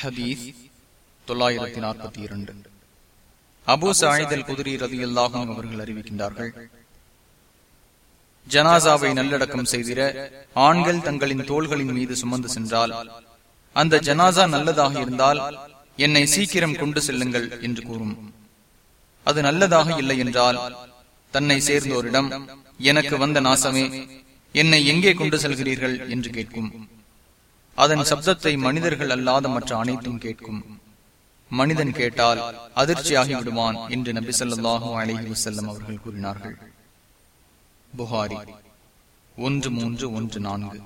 ஹதீஸ் தொள்ளாயிரத்தி நாற்பத்தி இரண்டு. அபு சாயிதல் குதிரி ரதி அல்லாஹும் அவர்கள் அறிவிக்கின்றார்கள் ஜனாசாவை நல்லடக்கம் செய்திட ஆண்கள் தங்களின் தோள்களின் மீது சுமந்து சென்றால் அந்த ஜனாசா நல்லதாக இருந்தால் என்னை சீக்கிரம் கொண்டு செல்லுங்கள் என்று கூறும். அது நல்லதாக இல்லை என்றால் தன்னை சேர்ந்தோரிடம் எனக்கு வந்த நாசமே என்னை எங்கே கொண்டு செல்கிறீர்கள் என்று கேட்கும். அதன் சப்தத்தை மனிதர்கள் அல்லாத மற்ற அனைத்தும் கேட்கும். மனிதன் கேட்டால் அதிர்ச்சியாகி விடுவான் என்று நபி சொல்லாஹு அலஹி வசல்லம் அவர்கள் கூறினார்கள். புகாரி ஒன்று மூன்று ஒன்று நான்கு.